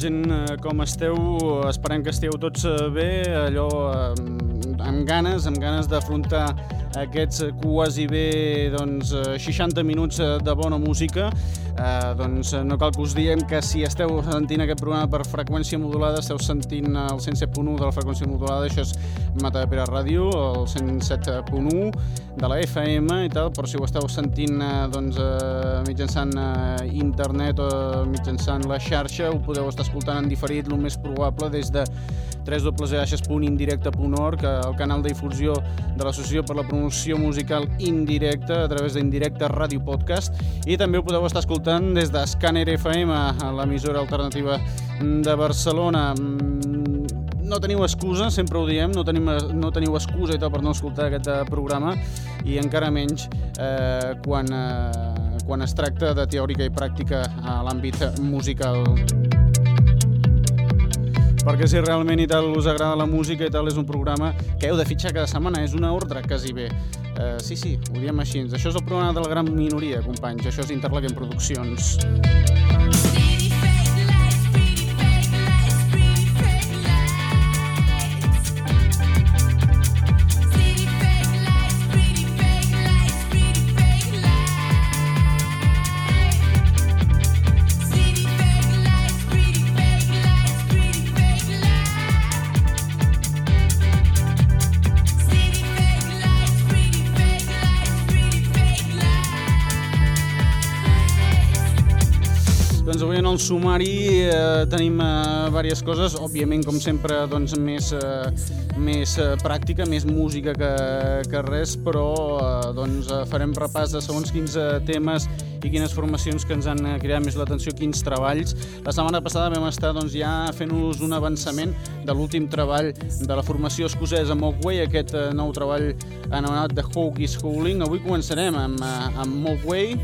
Gent? Eh, Com esteu? Esperem que esteu tots eh, bé, allò eh, amb ganes, amb ganes d'afrontar aquests quasi bé doncs, eh, 60 minuts de bona música. Eh, doncs eh, no cal que us diem que si esteu sentint aquest programa per freqüència modulada, esteu sentint el 107.1 de la freqüència modulada, això és Mata de Pere Ràdio, el 107.1 de la FM i tal, però si ho esteu sentint eh, doncs, eh, mitjançant eh, internet o mitjançant la xarxa, ho podeu estar escoltant en diferit, el més probable, des de www.indirecte.org, el canal de difusió de l'Associació per la Promoció Musical Indirecta, a través d'Indirecte Ràdio Podcast, i també ho podeu estar escoltant des de Scanner FM, a l'emissora alternativa de Barcelona. Mm, No teniu excusa, sempre ho diem, no, tenim, no teniu excusa i tal per no escoltar aquest eh, programa, i encara menys eh, quan, eh, quan es tracta de teòrica i pràctica a l'àmbit musical perquè si realment i tal us agrada la música i tal és un programa que heu de fitxar cada setmana, és una ordre quasi bé. Uh, sí, sí, ho diem així. Això és el programa de la gran minoria, companys. Això és Interlaken Produccions. Pretty el sumari eh, tenim eh, diverses coses, òbviament com sempre doncs, més, eh, més eh, pràctica, més música que, que res, però eh, doncs, eh, farem repàs de segons quins eh, temes i quines formacions que ens han eh, cridat més l'atenció, quins treballs. La setmana passada vam estar doncs, ja fent-nos un avançament de l'últim treball de la formació escocesa Mogwai, aquest eh, nou treball anomenat The Hawk is Howling. Avui començarem amb, eh, amb Mogwai,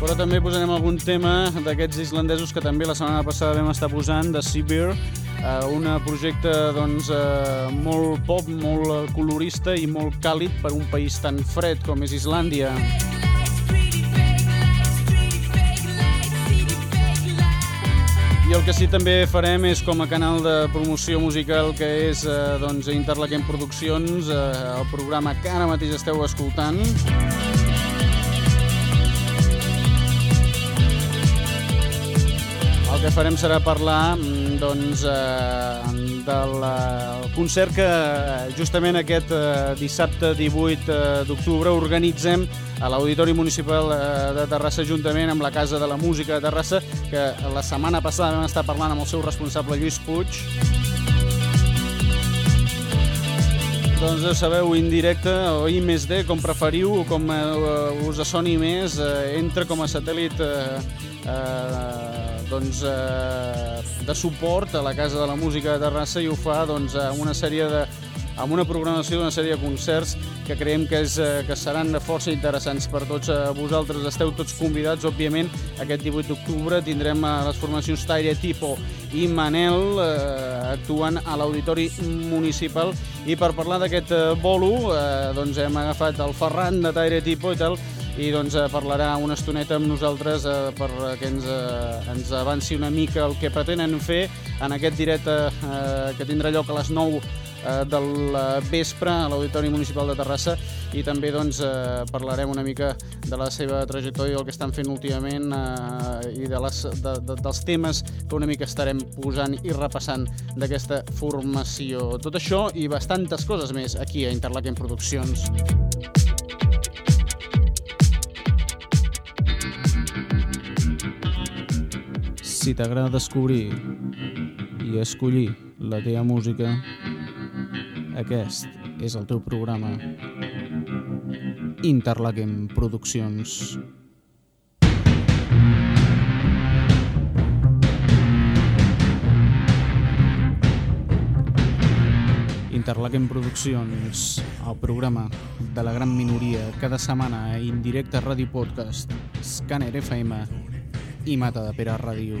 però també posarem algun tema d'aquests islandesos que també la setmana passada vam estar posant, de Seabeer, eh, un projecte doncs, eh, molt pop, molt colorista i molt càlid per un país tan fred com és Islàndia. I el que sí també farem és com a canal de promoció musical que és eh, doncs, Interlaken Produccions, eh, el programa que ara mateix esteu escoltant. El que farem serà parlar mm, doncs, eh, del eh, concert que eh, justament aquest eh, dissabte 18 eh, d'octubre organitzem a l'Auditori Municipal de Terrassa juntament amb la Casa de la Música de Terrassa que la setmana passada vam estar parlant amb el seu responsable Lluís Puig. Doncs ja sabeu, indirecte o I més D, com preferiu, com us soni més, eh, entra com a satèl·lit eh, eh, doncs, eh, de suport a la Casa de la Música de Terrassa i ho fa doncs, amb una sèrie de amb una programació d'una sèrie de concerts que creiem que, és, eh, que seran força interessants per tots eh, vosaltres. Esteu tots convidats, òbviament, aquest 18 d'octubre tindrem eh, les formacions Taire Tipo i Manel eh, actuant a l'Auditori Municipal i per parlar d'aquest eh, bolo eh, doncs hem agafat el Ferran de Taire Tipo i tal i doncs eh, parlarà una estoneta amb nosaltres eh, per que ens, eh, ens avanci una mica el que pretenen fer en aquest directe eh, que tindrà lloc a les 9 eh, del eh, vespre a l'Auditori Municipal de Terrassa i també doncs, eh, parlarem una mica de la seva trajectòria, del que estan fent últimament eh, i de les, de, de, dels temes que una mica estarem posant i repassant d'aquesta formació. Tot això i bastantes coses més aquí a Interlaken Produccions. Si t'agrada descobrir i escollir la teva música, aquest és el teu programa. Interlaquem Produccions. Interlaquem Produccions, el programa de la gran minoria, cada setmana a Indirecte Ràdio Podcast, Scanner FM i Mata de Pere Ràdio.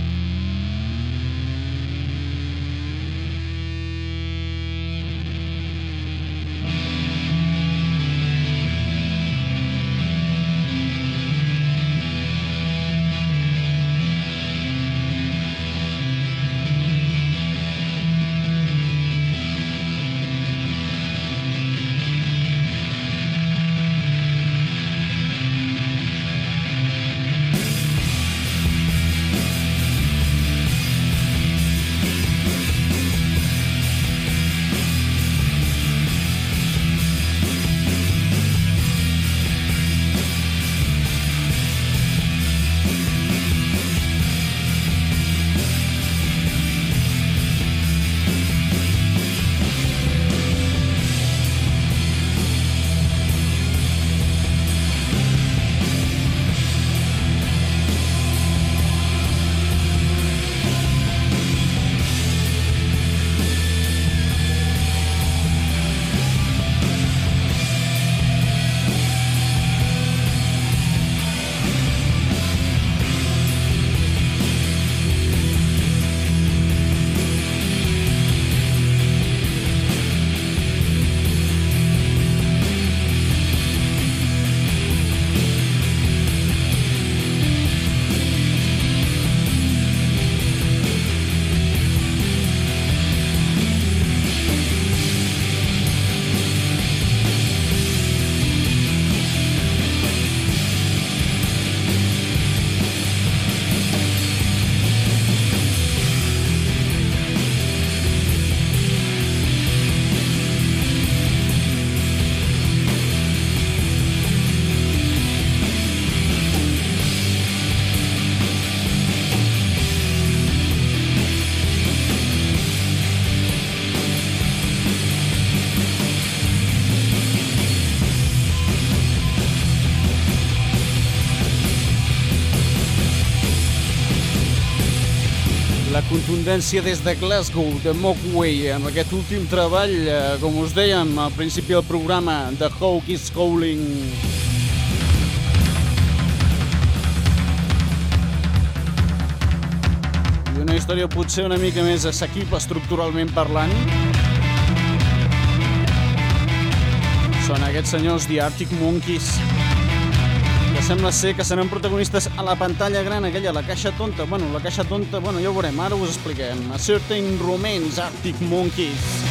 contundència des de Glasgow, de Mockway, en aquest últim treball, eh, com us dèiem al principi del programa, The Hawk is Calling. I una història potser una mica més assequible estructuralment parlant. Són aquests senyors, The Arctic Monkeys. Monkeys sembla ser que seran protagonistes a la pantalla gran aquella, la caixa tonta. Bueno, la caixa tonta, bueno, ja ho veurem, ara us expliquem. A Certain Romance Arctic Monkeys.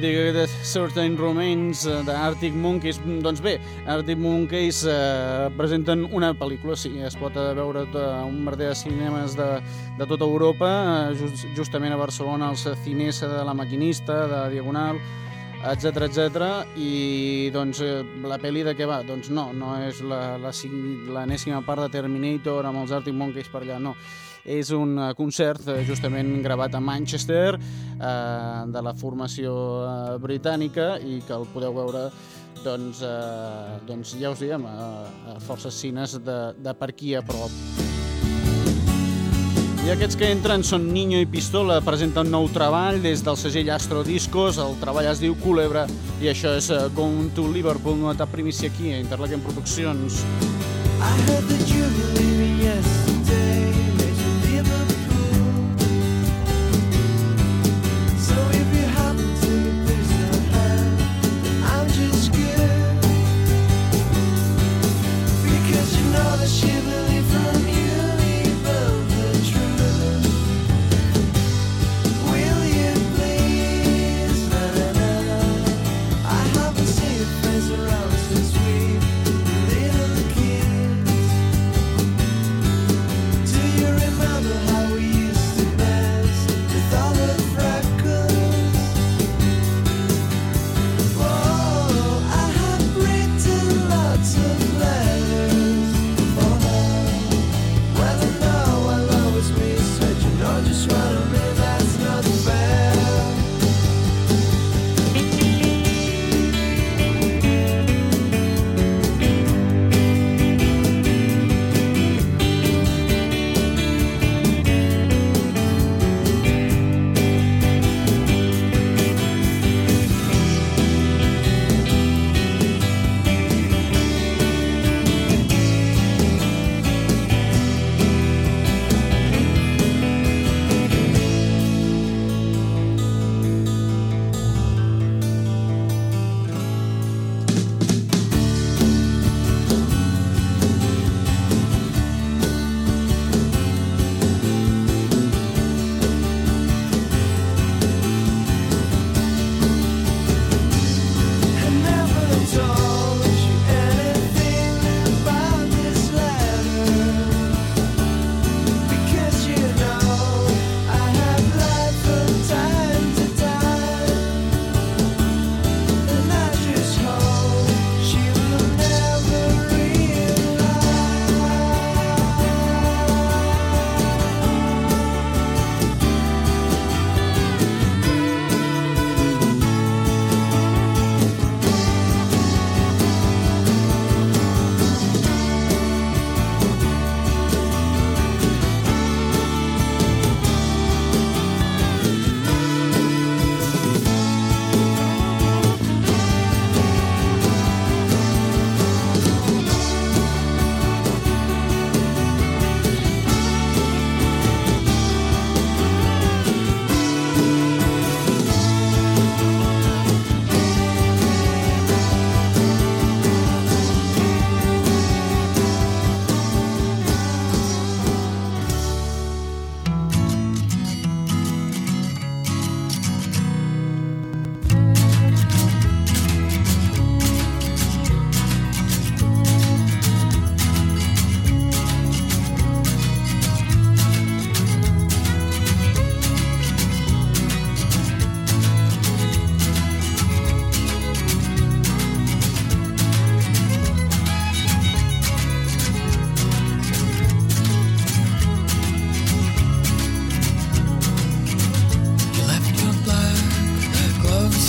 Tema mític de Certain Remains eh, d'Arctic Monkeys. Doncs bé, Arctic Monkeys eh, presenten una pel·lícula, sí, es pot eh, veure a un merder de cinemes de, de tota Europa, eh, just, justament a Barcelona, al Cinesa de la Maquinista, de Diagonal, etc etc. i doncs eh, la pel·li de què va? Doncs no, no és la, la, l'enèsima part de Terminator amb els Arctic Monkeys per allà, no. És un eh, concert eh, justament gravat a Manchester eh, de la formació eh, britànica i que el podeu veure doncs, eh, doncs ja us diem, a, a forces cines de, de per aquí a prop. I aquests que entren són Niño i Pistola, presenta un nou treball des del segell Astro Discos, el treball es diu Culebra i això és Going to Liverpool, etapa primícia aquí a Interlaken Produccions. I heard that you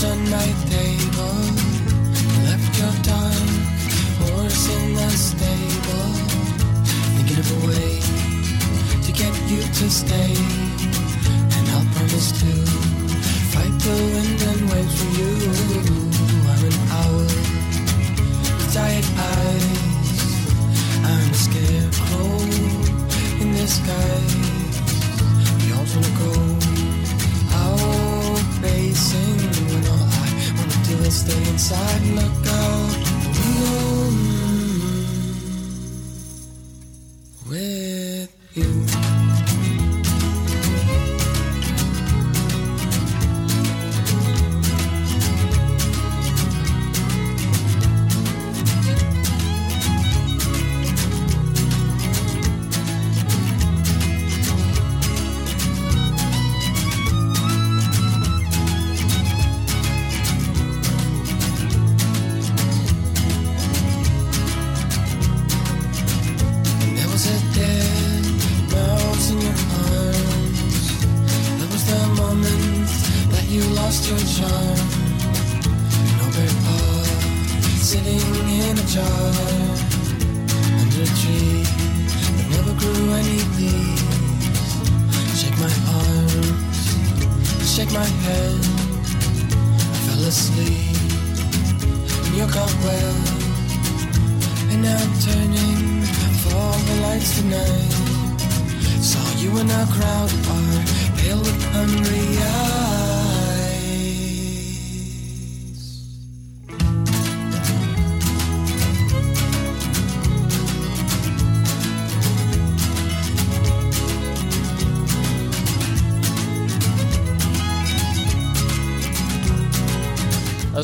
on my table. Left your dark horse in the stable. Thinking of a way to get you to stay. And I'll promise to fight the wind and waves for you. I'm an owl with tired eyes. I'm a scarecrow in disguise. We all wanna go out I is stay inside. And look out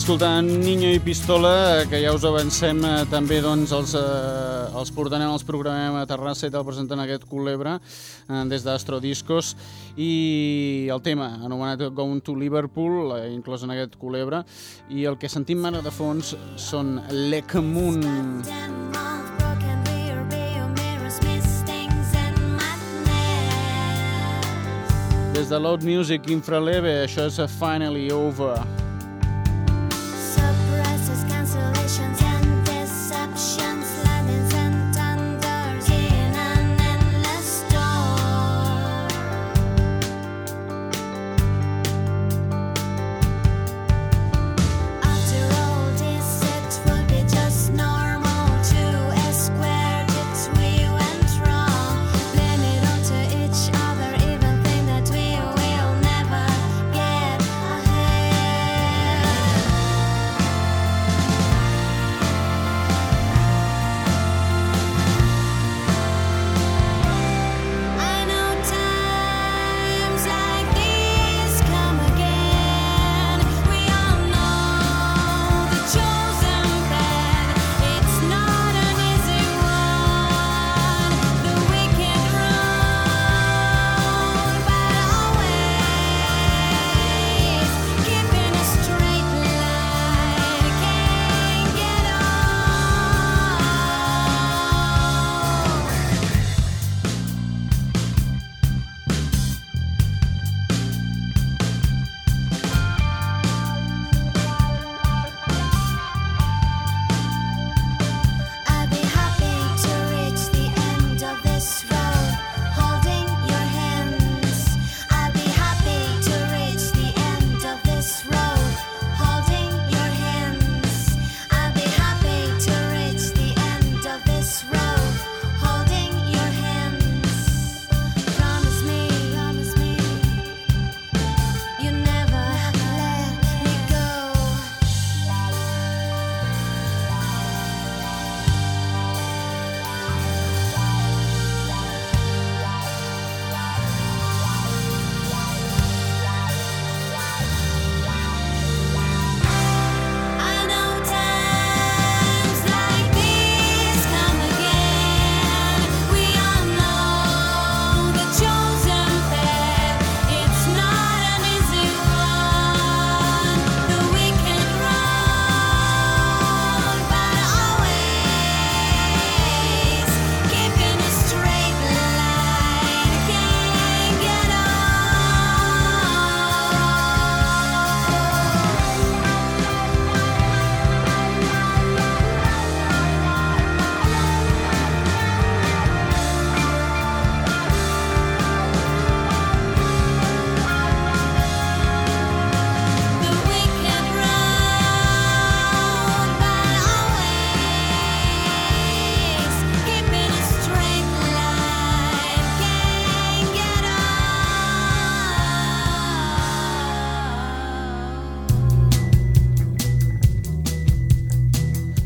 escoltant Niño i Pistola, que ja us avancem eh, també doncs, els, eh, els portarem, els programem a Terrassa i te'l presenten aquest culebre eh, des d'Astrodiscos i el tema, anomenat Going to Liverpool, eh, inclòs en aquest culebre i el que sentim ara de fons són Lec Moon. Des de Loud Music Infraleve, això és Finally Over.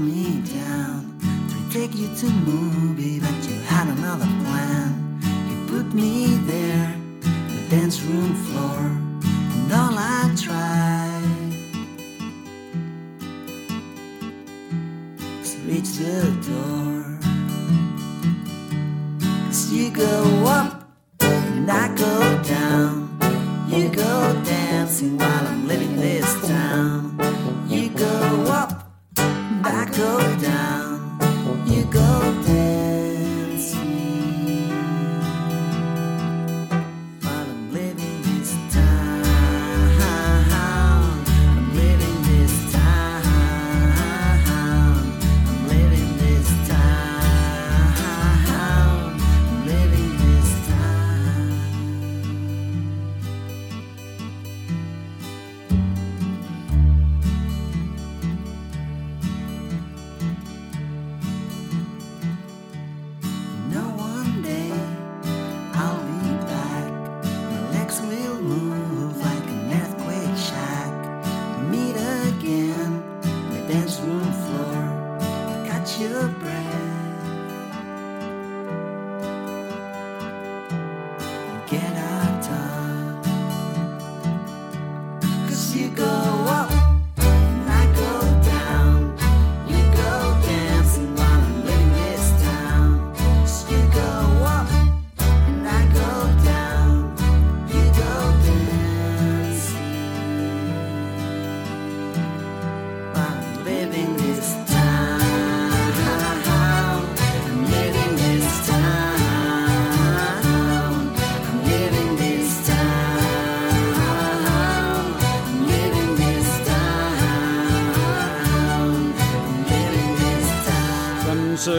me down. To take you to movie, but you had another plan. You put me there, the dance room floor, and all I tried was to reach the door. Cause you go up and I go down. You go dancing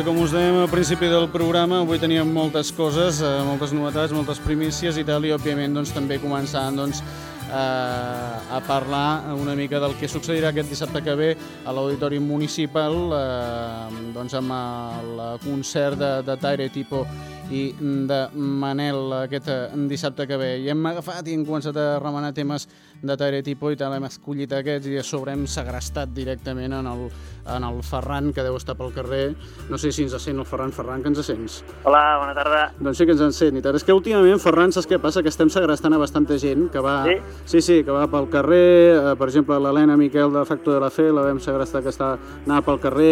com us dèiem al principi del programa, avui teníem moltes coses, eh, moltes novetats, moltes primícies i tal, i òbviament doncs, també començant doncs, eh, a parlar una mica del que succeirà aquest dissabte que ve a l'Auditori Municipal eh, doncs amb el concert de, de Taire Tipo i de Manel aquest eh, dissabte que ve. I hem agafat i hem començat a remenar temes de Taire Tipo i tal, hem escollit aquests i a sobre hem segrestat directament en el, en el Ferran, que deu estar pel carrer. No sé si ens sent el Ferran. Ferran, que ens sents? Hola, bona tarda. Doncs sí que ens en sent i. És que últimament, Ferran, saps què passa? Que estem segrestant a bastanta gent que va... Sí? Sí, sí, que va pel carrer. Eh, per exemple, l'Helena Miquel de Factor de la Fe la vam segrestar que està, anava pel carrer.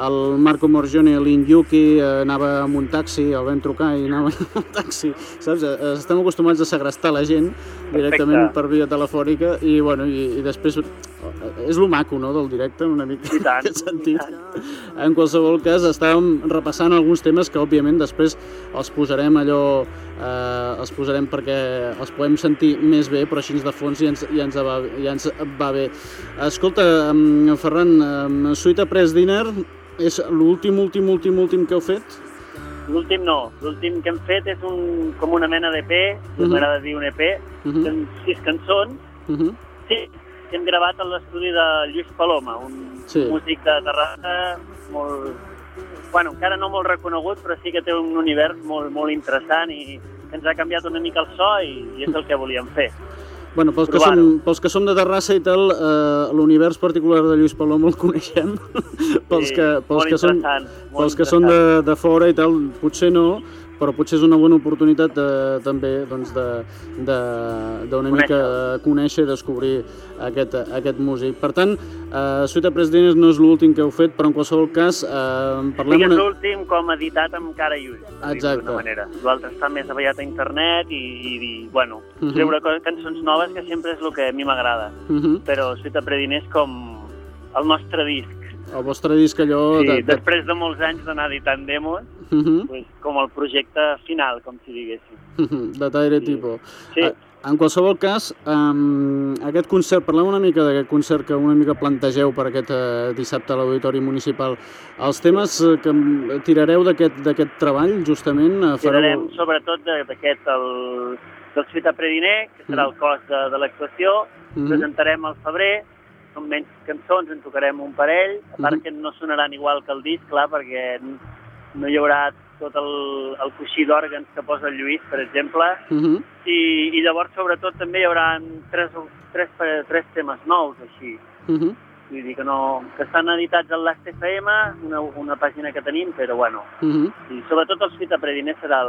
El Marco Morgione, l'Inyuki, eh, anava amb un taxi, el vam trucar i anava amb un taxi. Saps? Eh, Estem acostumats a segrestar la gent directament Perfecte. per via telefònica i, bueno, i, i després és lo maco, no?, del directe, una mica, I tant, en aquest sentit. tant. En qualsevol cas, estàvem repassant alguns temes que, òbviament, després els posarem allò, eh, els posarem perquè els podem sentir més bé, però així de fons ja ens, ja ens, va, ja ens va bé. Escolta, Ferran, Suite Press Dinner és l'últim, últim, últim, últim que heu fet? L'últim no, l'últim que hem fet és un, com una mena d'EP, uh Mhm. m'agrada dir un EP, Mhm. són sis cançons, Uh -huh. sí, que hem gravat a l'estudi de Lluís Paloma, un Sí. músic de Terrassa molt... Bueno, encara no molt reconegut, però sí que té un univers molt, molt interessant i ens ha canviat una mica el so i, i és el que volíem fer. Bueno, pels que, som, pels que som de Terrassa i tal, eh, l'univers particular de Lluís Paloma el coneixem. pels Sí, que, pels que, són, interessant, molt pels que són de, de fora i tal, potser no, però potser és una bona oportunitat de, també doncs, de- de- d'una mica conèixer i descobrir aquest, aquest músic. Per tant, eh, Suite Presidents no és l'últim que heu fet, però en qualsevol cas eh, parlem... Sí, és Una... l'últim com editat amb cara i Exacte. d'alguna manera. L'altre està més aviat a internet i, i, i bueno, Mhm. treure co- cançons noves que sempre és el que a mi m'agrada. Uh -huh. Però Suite Predin és com el nostre disc. El vostre disc allò... Sí, de, de... després de molts anys d'anar editant demos, Uh -huh. pues, com el projecte final, com si diguéssim. de Taire Tipo. Sí. Eh, En qualsevol cas, um, aquest concert, parlem una mica d'aquest concert que una mica plantegeu per aquest eh, dissabte a l'Auditori Municipal. Els temes eh, que tirareu d'aquest treball, justament, eh, Tirarem sobretot de- d'aquest, el, del Suite Prediner, que serà Mhm. el cos de, de l'actuació, Mhm. presentarem al febrer, són menys cançons, en tocarem un parell, a part Mhm. que no sonaran igual que el disc, clar, perquè no hi haurà tot el, el coixí d'òrgans que posa el Lluís, per exemple, Uh -huh. i, i llavors sobretot també hi haurà tres, tres, tres temes nous, així. Uh -huh. Vull dir que no... que estan editats al Last.fm, una, una pàgina que tenim, però bueno, Uh -huh. i sobretot el Fita Prediner serà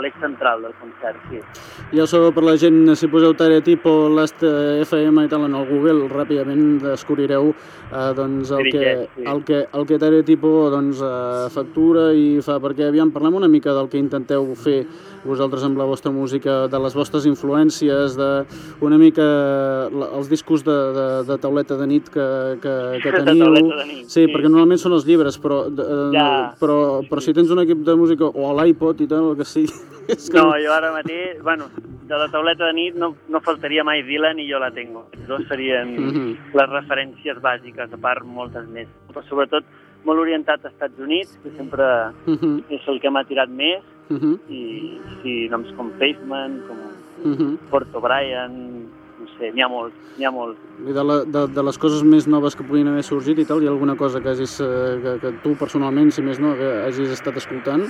l'eix central del concert, sí. Ja sabeu per la gent, si poseu Tare Tipo, Last eh, FM i tal en el Google, ràpidament descobrireu eh, doncs, el, que, Dirigeix, sí. el, que, el que Tare Tipo doncs, eh, factura i fa, perquè aviam, parlem una mica del que intenteu fer vosaltres amb la vostra música, de les vostres influències, de una mica la- els discos de, de, de tauleta de nit que, que, que De teniu. de nit, sí, sí. perquè normalment són els llibres, però, eh, Ja. però, però si tens un equip de música o a l'iPod i tal, el que sigui, és que No, jo ara mateix, bueno, de la tauleta de nit no, no faltaria mai Dylan i jo la tengo. Dos serien Mhm. les referències bàsiques, a part moltes més. Però sobretot molt orientat a Estats Units, que sempre Mhm, és el que m'ha tirat més, mhm, i sí, noms com Pavement, com mhm. Fort O'Brien, no sé, n'hi ha molts, n'hi ha molts. I de, la, de, de les coses més noves que puguin haver sorgit i tal, hi ha alguna cosa que, hagis, eh, que, que tu personalment, si més no, que hagis estat escoltant?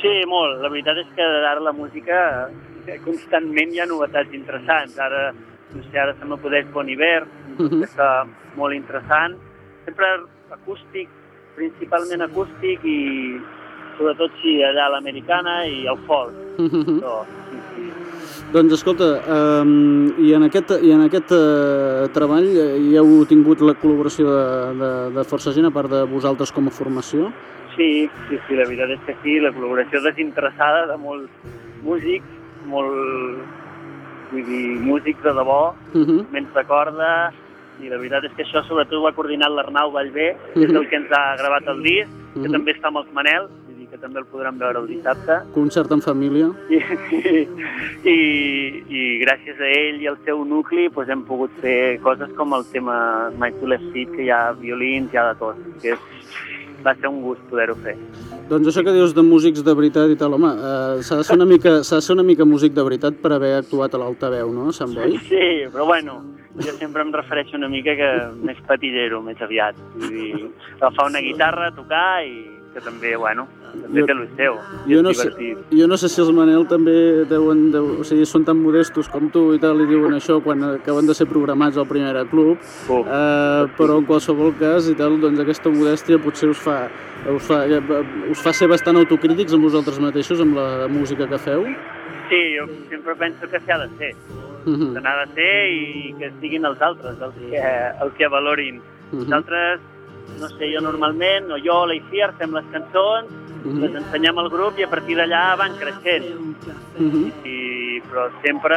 Sí, molt. La veritat és que ara la música eh, constantment hi ha novetats interessants. Ara, no sé, ara se m'acudeix Bon Iver, Mhm. que està molt interessant. Sempre acústic, principalment acústic i sobretot sí, allà l'americana i el folk. Mhm. Però, sí, sí. Doncs escolta, um, i en aquest, i en aquest uh, treball eh, hi heu tingut la col·laboració de, de, de força gent, a part de vosaltres com a formació? Sí, sí, sí, la veritat és que sí, la col·laboració desinteressada de molts músics, molt, vull dir, músics de debò, Uh -huh. menys de corda, i la veritat és que això sobretot ho ha coordinat l'Arnau Vallvé, que és el que ens ha gravat el disc, que Mhm. també està amb els Manel, que també el podran veure el dissabte, Concert en família? i, i, i gràcies a ell i al seu nucli doncs hem pogut fer coses com el tema My Two Left Feet, que hi ha violins, hi ha de tot, que és, va ser un gust poder-ho fer. Doncs això que dius de músics de veritat i tal, home, uh, s'ha de, ser una mica, de ser una mica músic de veritat per haver actuat a l'altaveu, no, Sant Boi? Sí, però bueno, jo sempre em refereixo una mica que més patillero, més aviat. Vull dir, agafar una guitarra, tocar i que també, bueno, també Jo- té el seu. Jo no, sé, jo no sé si els Manel també deuen, deu, o sigui, són tan modestos com tu i tal, i diuen això quan acaben de ser programats al primer club, Uf, eh, però en qualsevol cas i tal, doncs aquesta modèstia potser us fa, us fa, eh, us fa ser bastant autocrítics amb vosaltres mateixos, amb la música que feu. sí, jo sempre penso que s'ha de ser. Mhm, Se n'ha de ser i que siguin els altres els que, els que valorin. mhm, Nosaltres, no sé, jo normalment, o jo o l'Aiciar, fem les cançons, mhm, les ensenyem al grup i a partir d'allà van creixent. I, però sempre,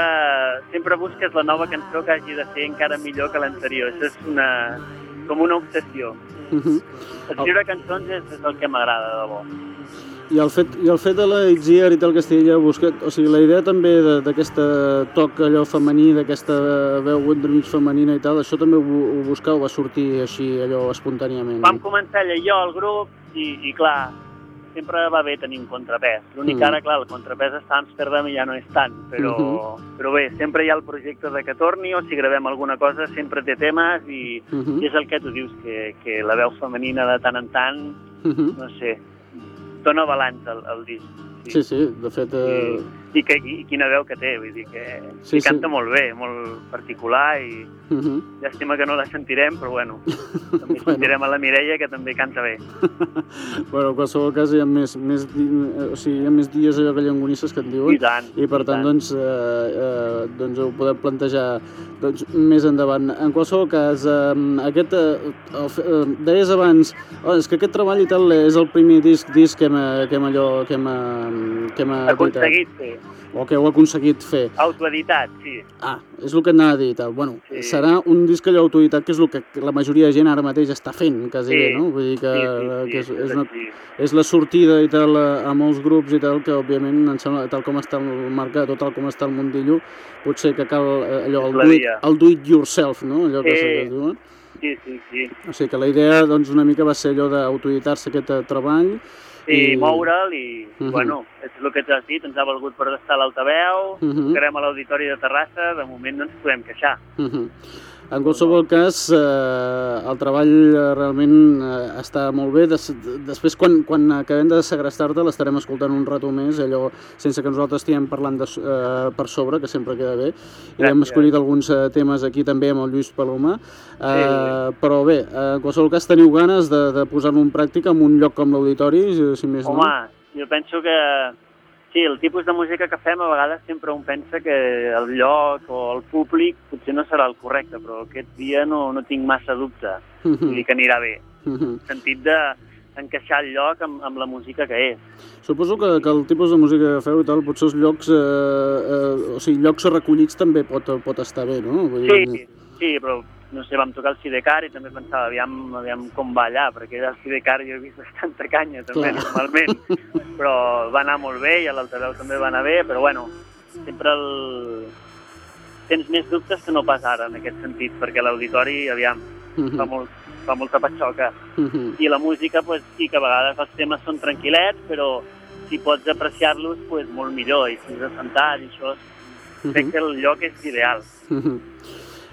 sempre busques la nova cançó que hagi de ser encara millor que l'anterior. Això és una, com una obsessió. Escriure cançons és, és el que m'agrada, de debò. I el fet, i el fet de la Itziar i tal allà buscat, o sigui, la idea també d'aquesta toc allò femení, d'aquesta veu entremig femenina i tal, això també ho, ho buscau, va sortir així allò espontàniament. Vam començar allà jo, el grup, i, i clar, sempre va bé tenir un contrapès. L'únic Mm. ara, clar, el contrapès està a Amsterdam i ja no és tant, però, però bé, sempre hi ha el projecte de que torni, o si gravem alguna cosa sempre té temes i, Mhm, i és el que tu dius, que, que la veu femenina de tant en tant, mhm. no sé, dona balanç al, al disc. Sí, sí, de fet... Eh, i, que, i quina veu que té, vull dir que Sí, sí, canta sí. molt bé, molt particular i mhm. llàstima que no la sentirem, però bueno, també Bueno. sentirem a la Mireia que també canta bé. Bueno, en qualsevol cas hi ha més, més, eh, o sigui, hi ha més dies allò que llangonisses que en diuen. I tant. I per tant, doncs, eh, eh, doncs ho podem plantejar doncs, més endavant. En qualsevol cas, eh, aquest, eh, el, eh, deies abans, oh, és que aquest treball i tal és el primer disc, disc que hem, eh, que hem, allò, que hem, eh, que hem editat, Aconseguit fer. O que heu aconseguit fer. Autoeditat, sí. Ah, és el que anava a dir. Bueno, Sí. serà un disc allò autoeditat que és el que la majoria de gent ara mateix està fent, quasi Sí. bé, no? Vull dir que, sí, sí, sí, que és, és, una, és la sortida i tal a, a molts grups i tal, que òbviament em sembla, tal com està el mercat o tal com està el mundillo, potser que cal eh, allò, el do, it, el do it yourself, no? Allò Sí. que es diu. Sí, sí, sí. O sigui que la idea doncs, una mica va ser allò d'autoeditar-se aquest eh, treball. Sí, I- moure'l i, Mhm. bueno, és el que t'has dit, ens ha valgut per estar a l'altaveu, Mhm. tocarem a l'Auditori de Terrassa, de moment no ens podem queixar. Uh -huh. En qualsevol cas, eh, el treball eh, realment eh, està molt bé. Des, després, quan, quan acabem de segrestar-te, l'estarem escoltant un rato més, allò sense que nosaltres estiguem parlant de, eh, per sobre, que sempre queda bé. I hem escollit alguns eh, temes aquí també amb el Lluís Paloma. Eh, Però bé, en qualsevol cas teniu ganes de, de posar-lo en pràctica en un lloc com l'auditori, si- més Home, no? jo penso que sí, el tipus de música que fem a vegades sempre un pensa que el lloc o el públic potser no serà el correcte, però aquest dia no, no tinc massa dubte. Vull dir que anirà bé. Mhm. En sentit de encaixar el lloc amb, amb la música que és. Suposo que, que el tipus de música que feu i tal, potser els llocs, eh, eh, o sigui, llocs recollits també pot, pot estar bé, no? Vull Sí, dir- sí, però no sé, vam tocar el Sidecar i també pensava, aviam, aviam com va allà, perquè el Sidecar jo he vist bastanta canya també, Clar. normalment, però va anar molt bé i a l'altaveu també va anar bé, però bueno, sempre el... tens més dubtes que no pas ara, en aquest sentit, perquè l'auditori, aviam, Mhm. fa, molt, fa molta patxoca. Mhm. I la música, pues, sí que a vegades els temes són tranquil·lets, però si pots apreciar-los, pues, molt millor, i si has assentat i això, crec que el lloc és ideal. Mhm.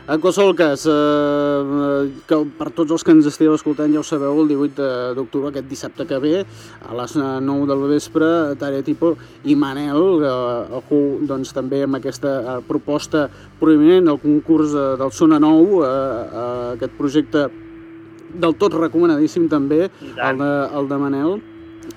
En qualsevol cas, eh, que per tots els que ens estigueu escoltant ja ho sabeu, el 18 de- d'octubre, aquest dissabte que ve, a les eh, 9 del vespre, Tarea Tipo i Manel, eh, algú doncs, també amb aquesta eh, proposta prominent, el concurs eh, del Sona Nou, eh, eh, aquest projecte del tot recomanadíssim també, el de, el de Manel,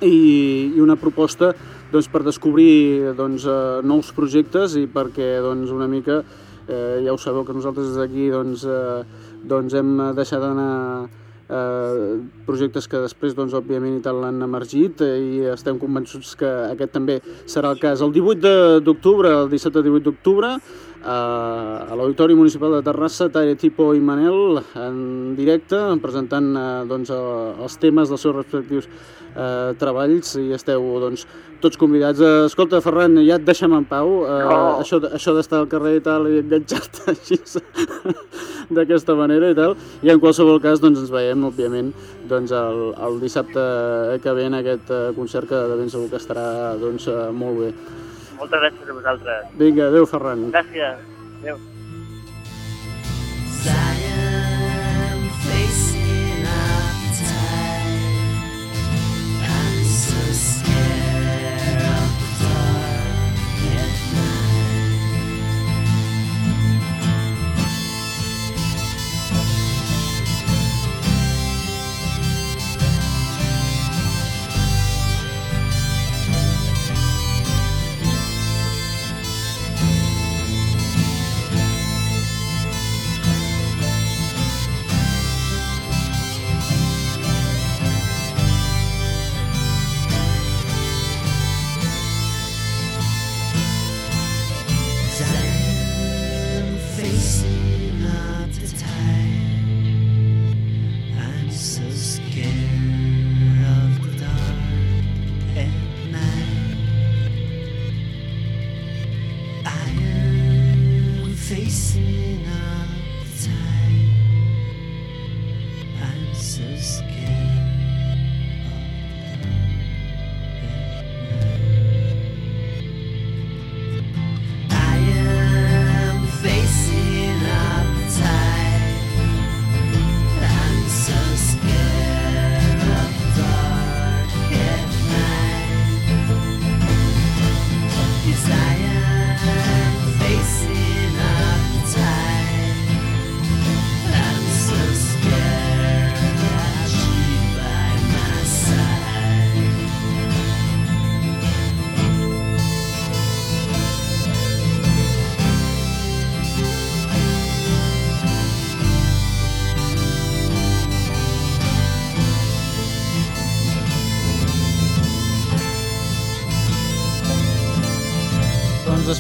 i, i una proposta doncs, per descobrir doncs, eh, nous projectes i perquè doncs, una mica, eh, ja ho sabeu que nosaltres des d'aquí doncs, eh, doncs hem deixat d'anar eh, projectes que després, doncs, òbviament, i tal han emergit eh, i estem convençuts que aquest també serà el cas. El 18 de- d'octubre, el 17 18 d'octubre, a l'Auditori Municipal de Terrassa, Tare Tipo i Manel en directe, presentant eh, doncs, eh, els temes dels seus respectius eh, treballs i esteu doncs, tots convidats. Eh, escolta, Ferran, ja et deixem en pau. Eh, No. Això, això d'estar al carrer i tal i enganxar-te així d'aquesta manera i tal. I en qualsevol cas doncs, ens veiem, òbviament, doncs, el, el dissabte que ve en aquest eh, concert que de ben segur que estarà doncs, eh, molt bé. Moltes gràcies a vosaltres. Vinga, adeu, Ferran. Gràcies. Adéu.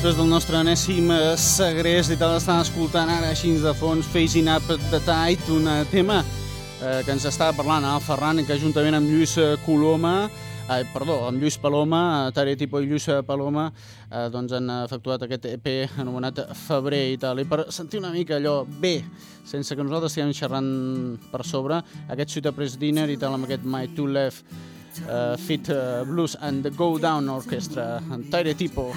Després del nostre enèsim eh, segrest i tal, estan escoltant ara així de fons Facing Up the Tide, un eh, tema eh, que ens estava parlant el Ferran, que juntament amb Lluís eh, Coloma, eh, perdó, amb Lluís Paloma, eh, Tare Tipo i Lluís eh, Paloma, eh, doncs han efectuat aquest EP anomenat Febrer i tal. I per sentir una mica allò bé, sense que nosaltres estiguem xerrant per sobre, aquest Sweet Press Dinner i tal, amb aquest My Two Left, uh, Fit uh, Blues and the Go Down Orchestra, en Tire Tipo.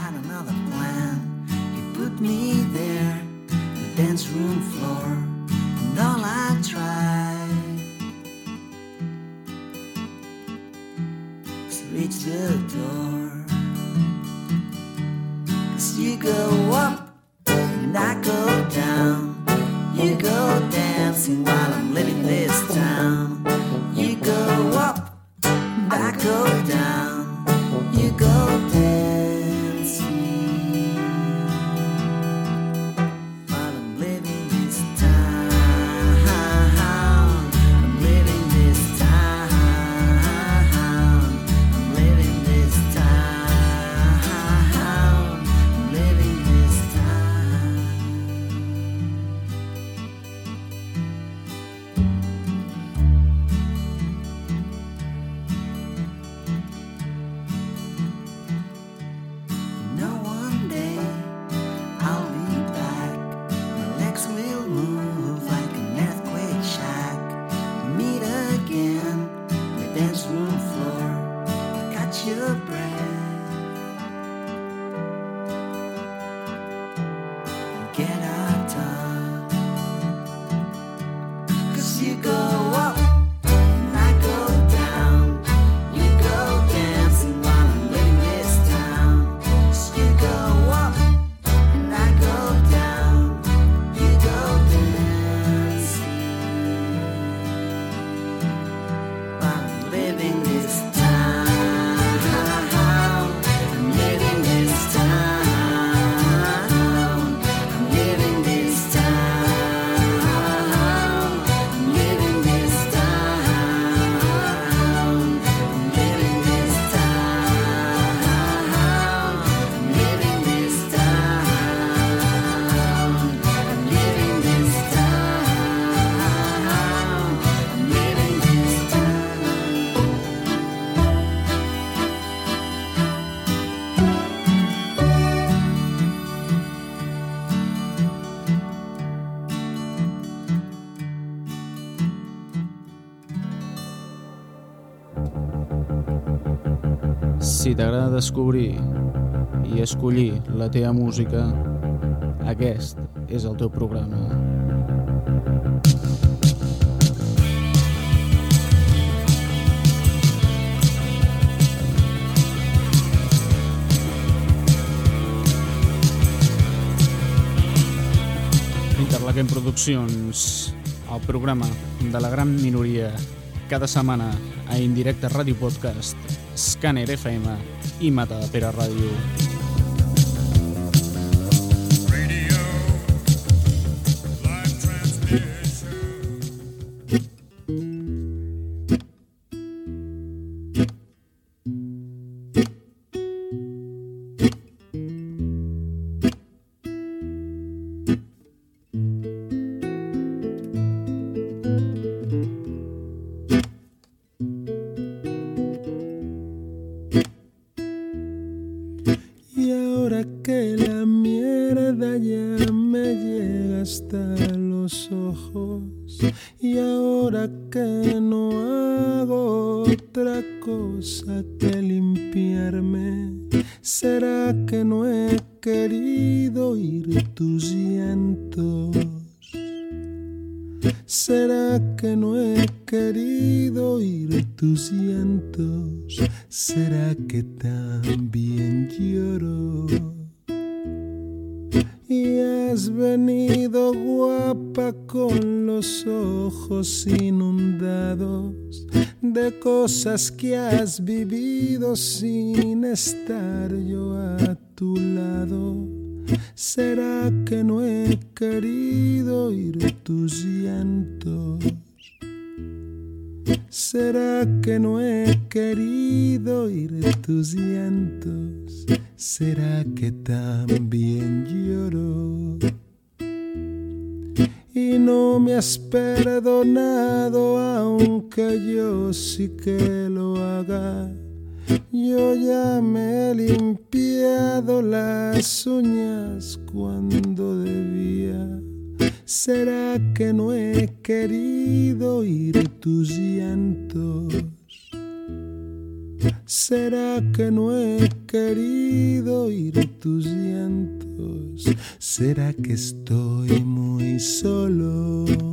me there, the dance room floor, and all I tried was to reach the door. Cause you go up and I go down, you go dancing while I'm living this town. You go up, I go down, you go down. Si t'agrada descobrir i escollir la teva música, aquest és el teu programa. Interlaquem Produccions, el programa de la gran minoria, cada setmana a Indirecte Ràdio Podcast, Scanner FM i Mata de Pere Ràdio. Que has vivido sin estar yo a tu lado. ¿Será que no he querido oír tus llantos? ¿Será que no he querido oír tus llantos? ¿Será que también lloro? Has perdonado aunque yo sí que lo haga. Yo ya me he limpiado las uñas cuando debía. ¿Será que no he querido oír tus llantos? ¿Será que no he querido oír tus llantos? ¿Será que estoy muy solo?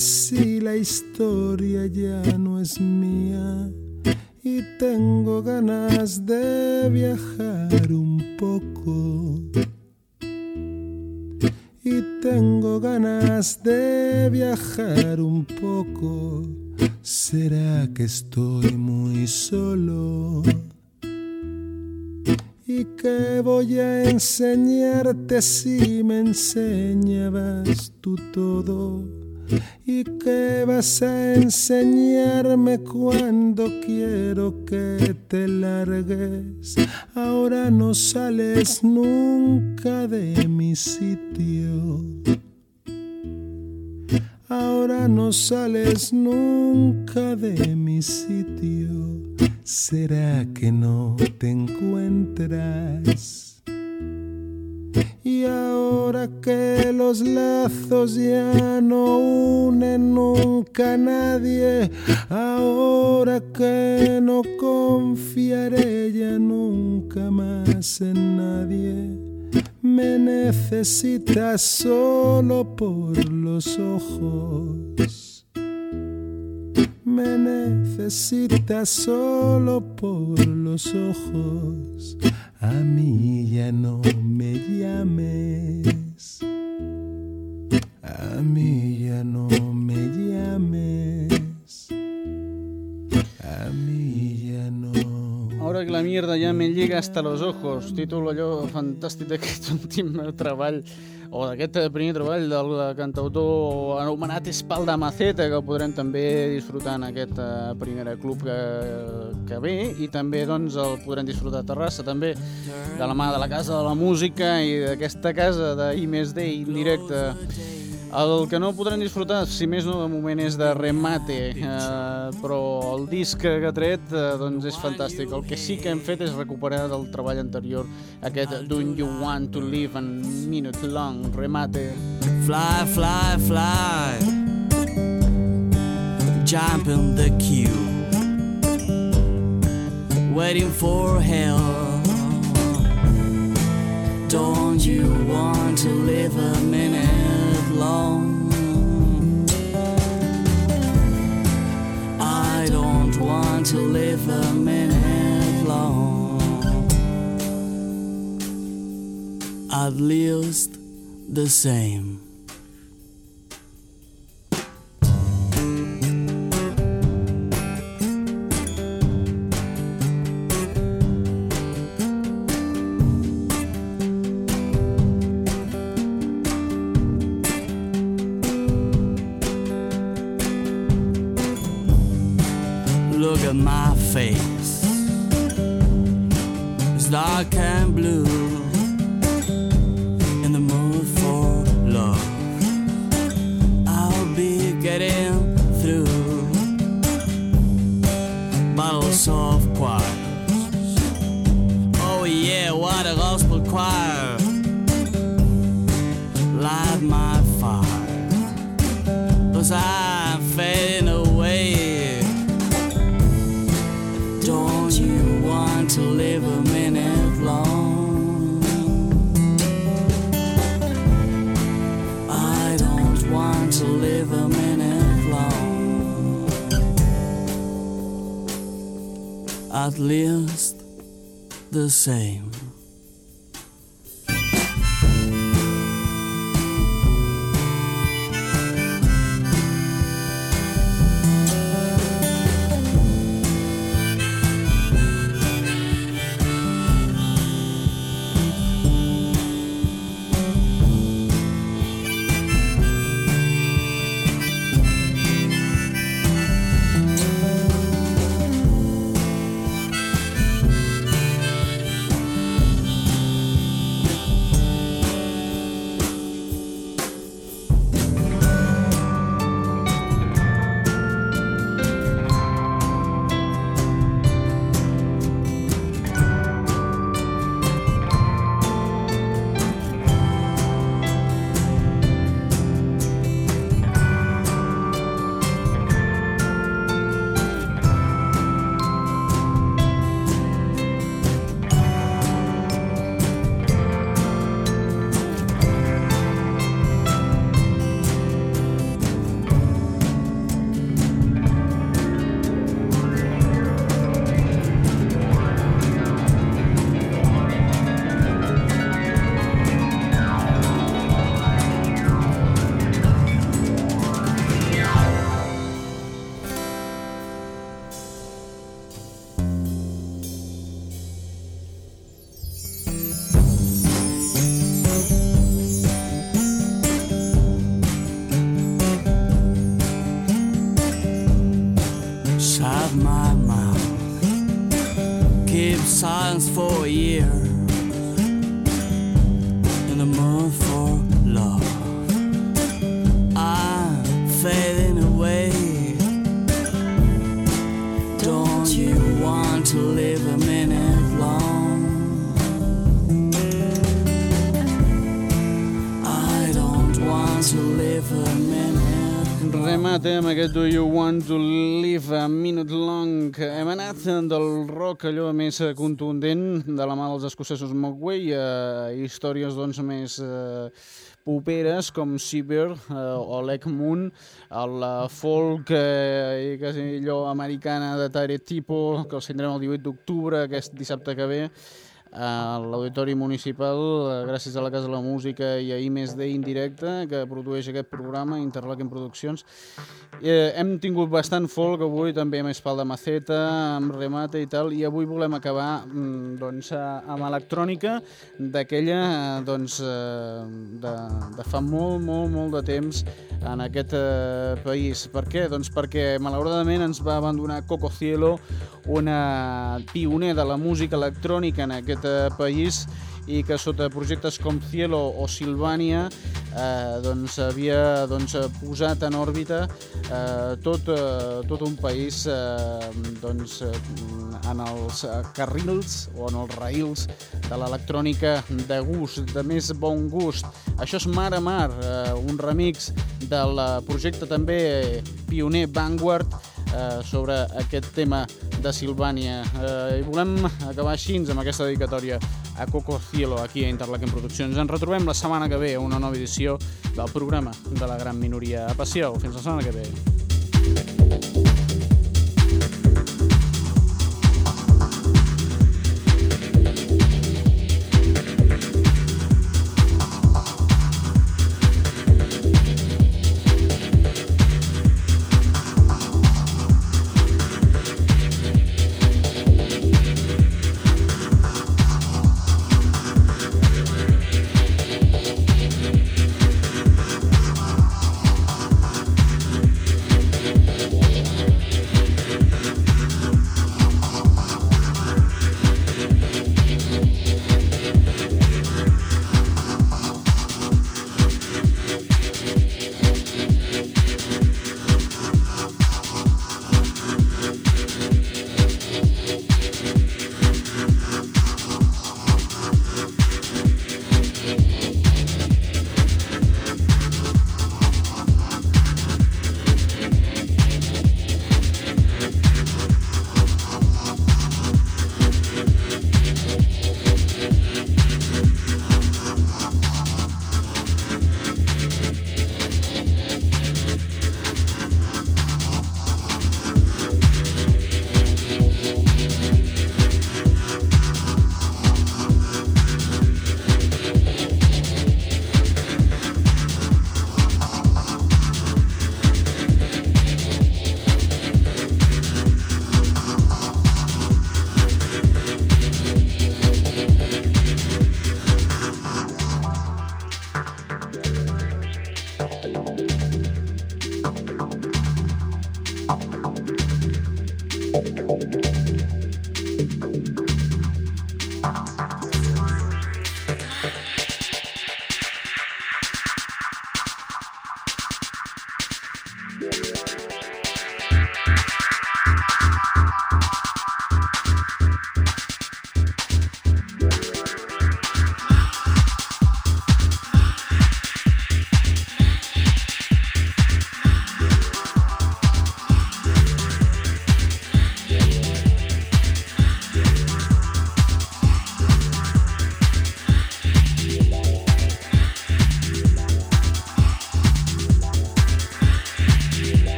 Si la historia ya no es mía. Y tengo ganas de viajar un poco. Y tengo ganas de viajar un poco. ¿Será que estoy muy solo? ¿Y qué voy a enseñarte si me enseñabas tú todo? ¿Y qué vas a enseñarme cuando quiero que te largues? Ahora no sales nunca de mi sitio. Ahora no sales nunca de mi sitio. ¿Será que no te encuentras? Y ahora que los lazos ya no unen nunca a nadie, ahora que no confiaré ya nunca más en nadie, me necesitas solo por los ojos. Me necesitas solo por los ojos. A mí ya no me llames. A mí ya no me llames. A mí ya no. Ahora que la mierda ja me llega hasta los ojos, títol allò fantàstic d'aquest últim treball o d'aquest primer treball del cantautor anomenat Espalda Maceta, que podrem també disfrutar en aquest eh, primer club que, que ve i també doncs, el podrem disfrutar a Terrassa també de la mà de la Casa de la Música i d'aquesta casa de I més D indirecte. El que no podrem disfrutar, si més no, de moment és de remate, eh, però el disc que ha tret eh, doncs és fantàstic. El que sí que hem fet és recuperar del treball anterior, aquest Don't You Want to Live a Minute Long, remate. Fly, fly, fly. Jump in the queue. Waiting for help. Don't you want to live a minute I don't want to live a minute long. At least the same. Amb aquest Do You Want to Live a Minute Long. Hem anat del rock allò més eh, contundent de la mà dels escocesos Mogwai a històries doncs més eh, poperes com Seabear eh, o Lake Moon, el eh, folk eh, i quasi allò americana de Tare Tipo, que els tindrem el 18 d'octubre, aquest dissabte que ve, a l'Auditori Municipal, eh, gràcies a la Casa de la Música i a I+D Indirecte, que produeix aquest programa, Interlaken Produccions. Eh, hem tingut bastant folk avui, també amb Espalda Maceta, amb Remate i tal, i avui volem acabar mm, doncs, amb electrònica d'aquella eh, doncs, eh, de, de fa molt, molt, molt de temps en aquest país. Per què? Doncs perquè malauradament ens va abandonar Coco Cielo, una pioner de la música electrònica en aquest eh, país i que sota projectes com Cielo o Silvania eh, doncs, havia doncs, posat en òrbita eh, tot, eh, tot un país eh, doncs, eh, en els carrils o en els raïls de l'electrònica de gust, de més bon gust. Això és Mar a Mar, eh, un remix del eh, projecte també pioner Vanguard eh, sobre aquest tema de Silvània. Eh, I volem acabar així amb aquesta dedicatòria a Coco Cielo aquí a Interlaken Produccions. Ens retrobem la setmana que ve a una nova edició del programa de la gran minoria. Passeu, fins la setmana que ve.